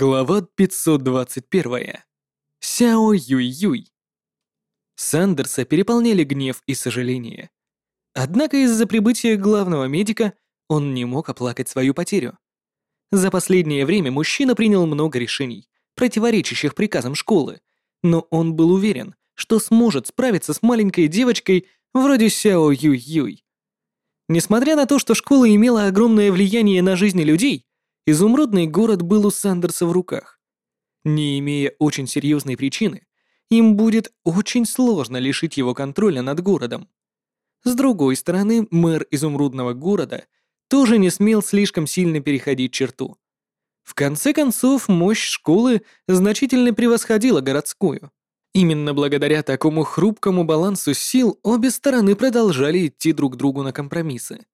Глава 521. Сяо Юй-Юй. Сандерса переполняли гнев и сожаление. Однако из-за прибытия главного медика он не мог оплакать свою потерю. За последнее время мужчина принял много решений, противоречащих приказам школы, но он был уверен, что сможет справиться с маленькой девочкой вроде Сяо Юй-Юй. Несмотря на то, что школа имела огромное влияние на жизни людей, Изумрудный город был у Сандерса в руках. Не имея очень серьезной причины, им будет очень сложно лишить его контроля над городом. С другой стороны, мэр Изумрудного города тоже не смел слишком сильно переходить черту. В конце концов, мощь школы значительно превосходила городскую. Именно благодаря такому хрупкому балансу сил обе стороны продолжали идти друг другу на компромиссы.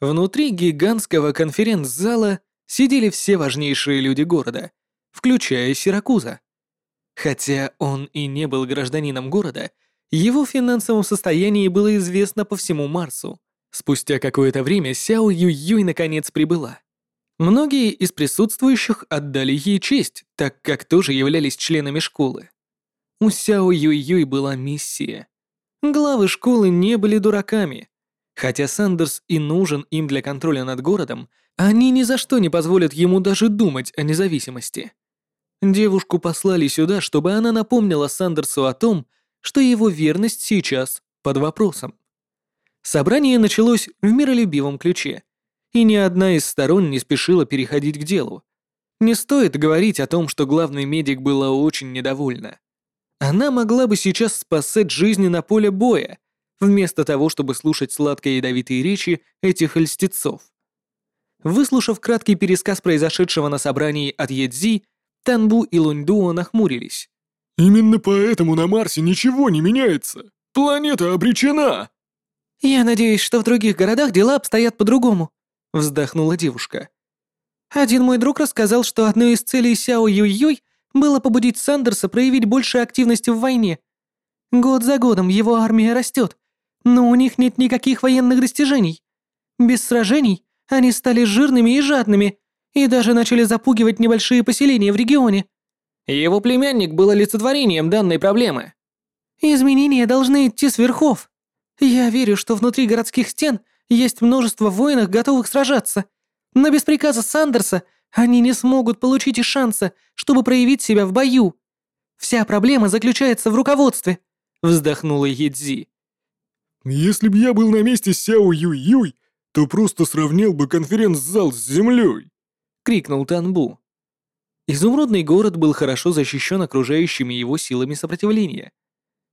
Внутри гигантского конференц-зала сидели все важнейшие люди города, включая Сиракуза. Хотя он и не был гражданином города, его финансовом состоянии было известно по всему Марсу. Спустя какое-то время Сяо Юй-Юй наконец прибыла. Многие из присутствующих отдали ей честь, так как тоже являлись членами школы. У Сяо Юй-Юй была миссия. Главы школы не были дураками. Хотя Сандерс и нужен им для контроля над городом, они ни за что не позволят ему даже думать о независимости. Девушку послали сюда, чтобы она напомнила Сандерсу о том, что его верность сейчас под вопросом. Собрание началось в миролюбивом ключе, и ни одна из сторон не спешила переходить к делу. Не стоит говорить о том, что главный медик была очень недовольна. Она могла бы сейчас спасать жизни на поле боя, вместо того, чтобы слушать сладко-ядовитые речи этих льстецов. Выслушав краткий пересказ произошедшего на собрании от Едзи, Танбу и Луньдуо нахмурились. «Именно поэтому на Марсе ничего не меняется. Планета обречена!» «Я надеюсь, что в других городах дела обстоят по-другому», — вздохнула девушка. «Один мой друг рассказал, что одной из целей Сяо Юй-Юй было побудить Сандерса проявить больше активности в войне. Год за годом его армия растет, но у них нет никаких военных достижений. Без сражений они стали жирными и жадными, и даже начали запугивать небольшие поселения в регионе. Его племянник был олицетворением данной проблемы. Изменения должны идти с верхов. Я верю, что внутри городских стен есть множество воинов, готовых сражаться. Но без приказа Сандерса они не смогут получить и шанса, чтобы проявить себя в бою. Вся проблема заключается в руководстве», — вздохнула Едзи. «Если б я был на месте Сяо Юй-Юй, то просто сравнил бы конференц-зал с землей!» — крикнул Танбу. Изумрудный город был хорошо защищен окружающими его силами сопротивления.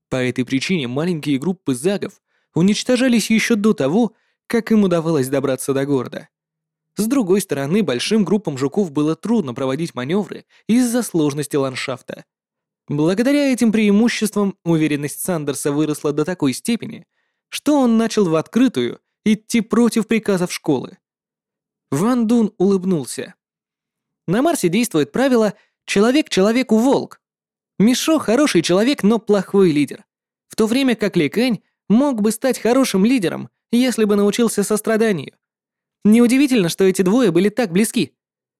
По этой причине маленькие группы загов уничтожались еще до того, как им удавалось добраться до города. С другой стороны, большим группам жуков было трудно проводить маневры из-за сложности ландшафта. Благодаря этим преимуществам уверенность Сандерса выросла до такой степени, что он начал в открытую идти против приказов школы. Ван Дун улыбнулся. На Марсе действует правило «человек человеку волк». Мишо хороший человек, но плохой лидер. В то время как Ли Кэнь мог бы стать хорошим лидером, если бы научился состраданию. Неудивительно, что эти двое были так близки.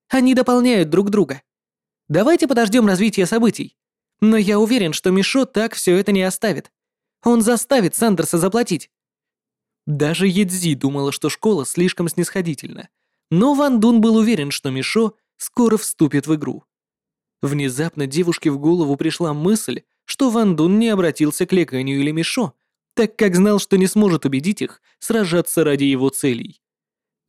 Они дополняют друг друга. Давайте подождем развития событий. Но я уверен, что Мишо так все это не оставит. Он заставит Сандерса заплатить. Даже Едзи думала, что школа слишком снисходительна, но Ван Дун был уверен, что Мишо скоро вступит в игру. Внезапно девушке в голову пришла мысль, что Ван Дун не обратился к Леканию или Мишо, так как знал, что не сможет убедить их сражаться ради его целей.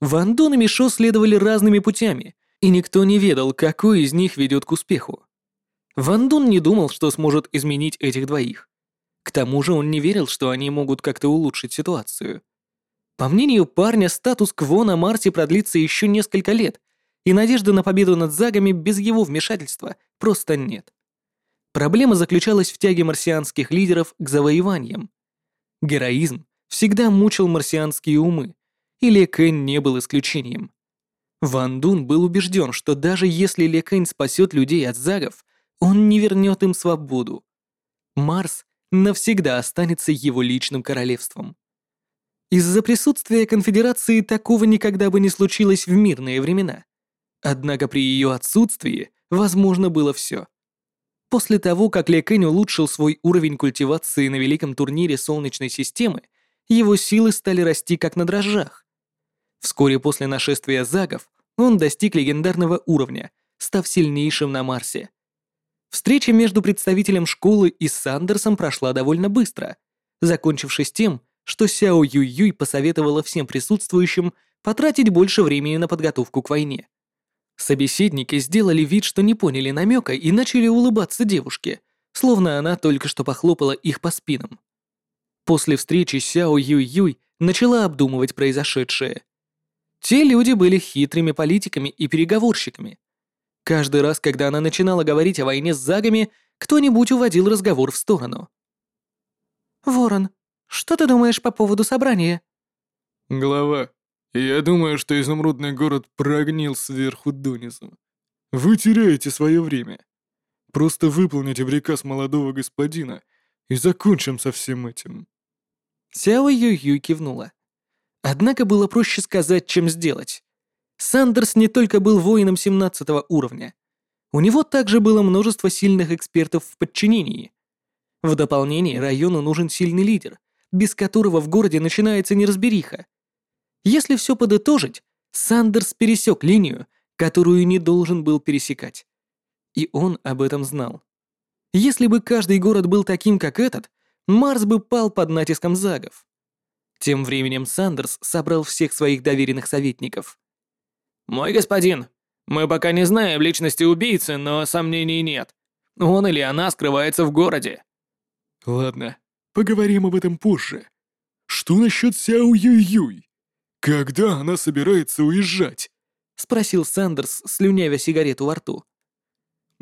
Ван Дун и Мишо следовали разными путями, и никто не ведал, какой из них ведет к успеху. Ван Дун не думал, что сможет изменить этих двоих. К тому же он не верил, что они могут как-то улучшить ситуацию. По мнению парня, статус-кво на Марсе продлится еще несколько лет, и надежды на победу над Загами без его вмешательства просто нет. Проблема заключалась в тяге марсианских лидеров к завоеваниям. Героизм всегда мучил марсианские умы, и Ле не был исключением. Ван Дун был убежден, что даже если Ле спасет людей от загов, он не вернет им свободу. Марс навсегда останется его личным королевством. Из-за присутствия конфедерации такого никогда бы не случилось в мирные времена. Однако при ее отсутствии возможно было все. После того, как Ле Кэнь улучшил свой уровень культивации на великом турнире Солнечной системы, его силы стали расти как на дрожжах. Вскоре после нашествия загов он достиг легендарного уровня, став сильнейшим на Марсе. Встреча между представителем школы и Сандерсом прошла довольно быстро, закончившись тем, что Сяо Юй-Юй посоветовала всем присутствующим потратить больше времени на подготовку к войне. Собеседники сделали вид, что не поняли намека и начали улыбаться девушке, словно она только что похлопала их по спинам. После встречи Сяо Юй-Юй начала обдумывать произошедшее. Те люди были хитрыми политиками и переговорщиками. Каждый раз, когда она начинала говорить о войне с загами, кто-нибудь уводил разговор в сторону. «Ворон, что ты думаешь по поводу собрания?» «Глава, я думаю, что изумрудный город прогнил сверху донизу. Вы теряете свое время. Просто выполните приказ молодого господина и закончим со всем этим». Сяо Юй-Юй кивнула. Однако было проще сказать, чем сделать. Сандерс не только был воином 17 уровня. У него также было множество сильных экспертов в подчинении. В дополнение району нужен сильный лидер, без которого в городе начинается неразбериха. Если все подытожить, Сандерс пересек линию, которую не должен был пересекать. И он об этом знал. Если бы каждый город был таким, как этот, Марс бы пал под натиском загов. Тем временем Сандерс собрал всех своих доверенных советников. «Мой господин, мы пока не знаем личности убийцы, но сомнений нет. Он или она скрывается в городе». «Ладно, поговорим об этом позже. Что насчет Сяо Юй-Юй?» «Когда она собирается уезжать?» — спросил Сандерс, слюнявя сигарету во рту.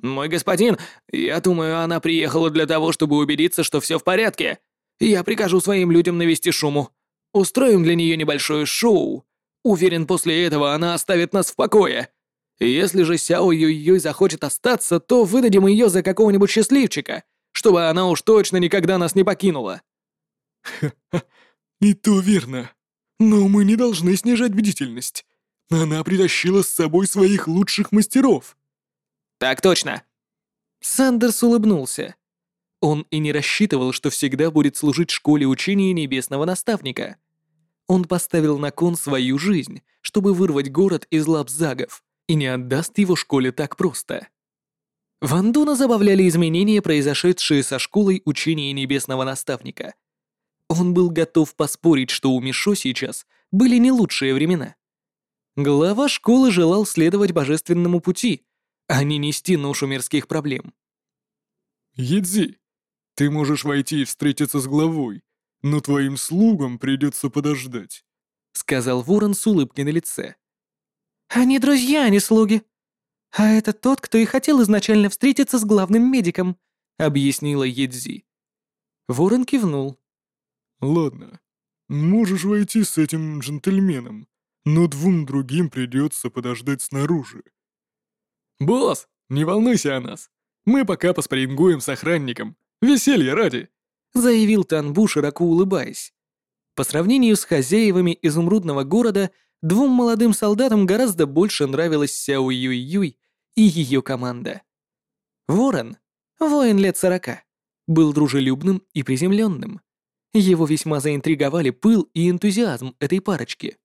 «Мой господин, я думаю, она приехала для того, чтобы убедиться, что все в порядке. Я прикажу своим людям навести шуму. Устроим для нее небольшое шоу. Уверен, после этого она оставит нас в покое. Если же Сяо Юй-Юй захочет остаться, то выдадим ее за какого-нибудь счастливчика, чтобы она уж точно никогда нас не покинула». «Ха-ха, и то верно», но мы не должны снижать бдительность. Она притащила с собой своих лучших мастеров. Так точно. Сандерс улыбнулся. Он и не рассчитывал, что всегда будет служить школе учения небесного наставника. Он поставил на кон свою жизнь, чтобы вырвать город из лап загов, и не отдаст его школе так просто. Вандуна забавляли изменения, произошедшие со школой учения небесного наставника — он был готов поспорить, что у Мишо сейчас были не лучшие времена. Глава школы желал следовать божественному пути, а не нести ношу мирских проблем. «Едзи, ты можешь войти и встретиться с главой, но твоим слугам придется подождать», — сказал ворон с улыбкой на лице. «Они друзья, а не слуги. А это тот, кто и хотел изначально встретиться с главным медиком», — объяснила Едзи. Ворон кивнул. «Ладно, можешь войти с этим джентльменом, но двум другим придется подождать снаружи». «Босс, не волнуйся о нас. Мы пока поспорингуем с охранником. Веселье ради», — заявил Танбу, широко улыбаясь. По сравнению с хозяевами изумрудного города, двум молодым солдатам гораздо больше нравилась Сяо Юй-Юй и ее команда. Ворон, воин лет сорока, был дружелюбным и приземленным. Его весьма заинтриговали пыл и энтузиазм этой парочки.